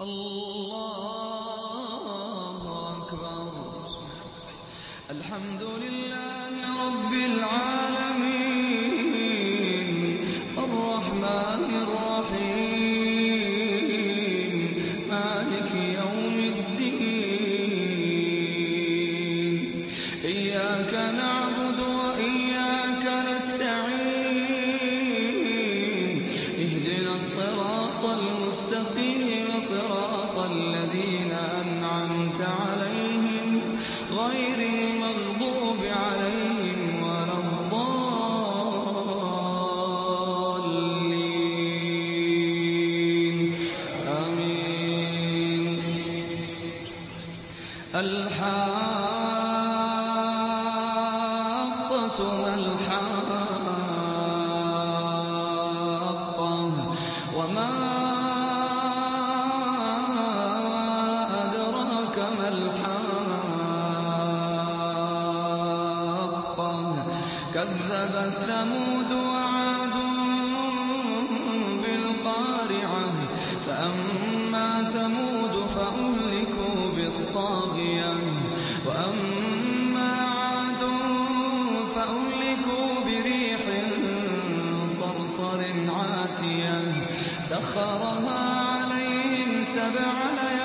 الله الذين أنعمت عليهم غير المغضوب عليهم ولا الضالين. آمين. الحاقة ما الحاقة كذبت ثمود وعاد بالقارعة. فأما ثمود فأهلكوا بالطاغية. وأما عاد فأهلكوا بريح صرصر عاتية. سخرها عليهم سبع ليال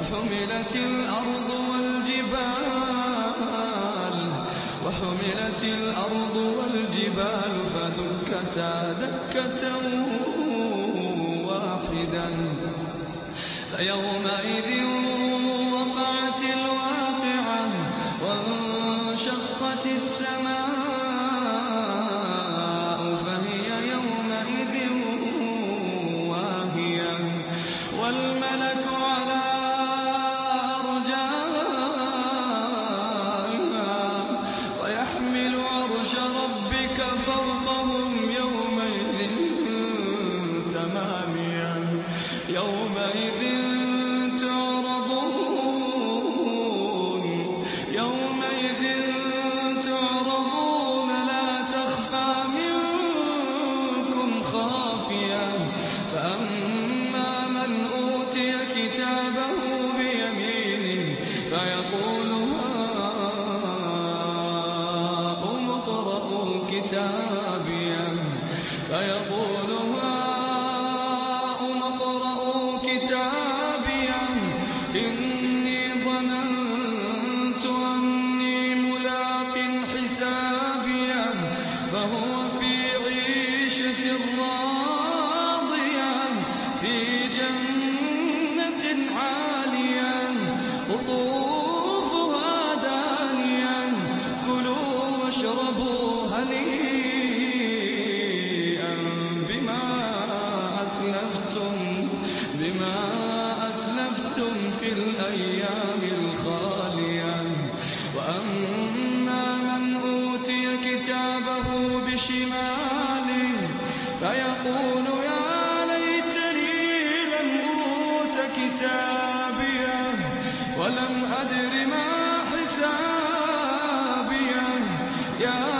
وحملت الأرض والجبال. وحملت الأرض والجبال فدكتا دكة واحدة فيومئذ وقعت الواقعة وانشقت السماء. عرش ربك فوقهم يومئذ 자. واشربوا هنيئا بما أسلفتم بما أسلفتم في الأيام الخالية. وأما من أوتي كتابه بشماله فيقول يا ليتني لم أوت كتابيه يا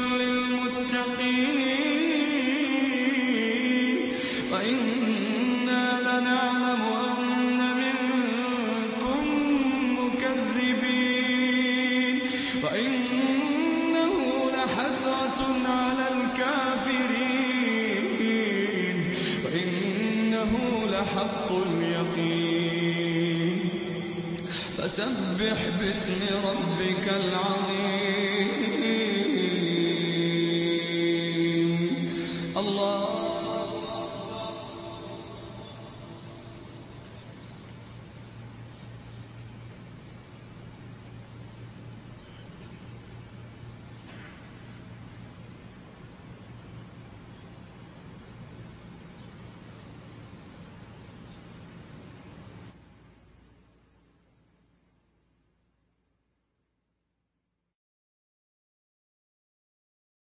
وإنا لنعلم أن منكم مكذبين وإنه لحسرة على الكافرين وإنه لحق اليقين فسبح باسم ربك العظيم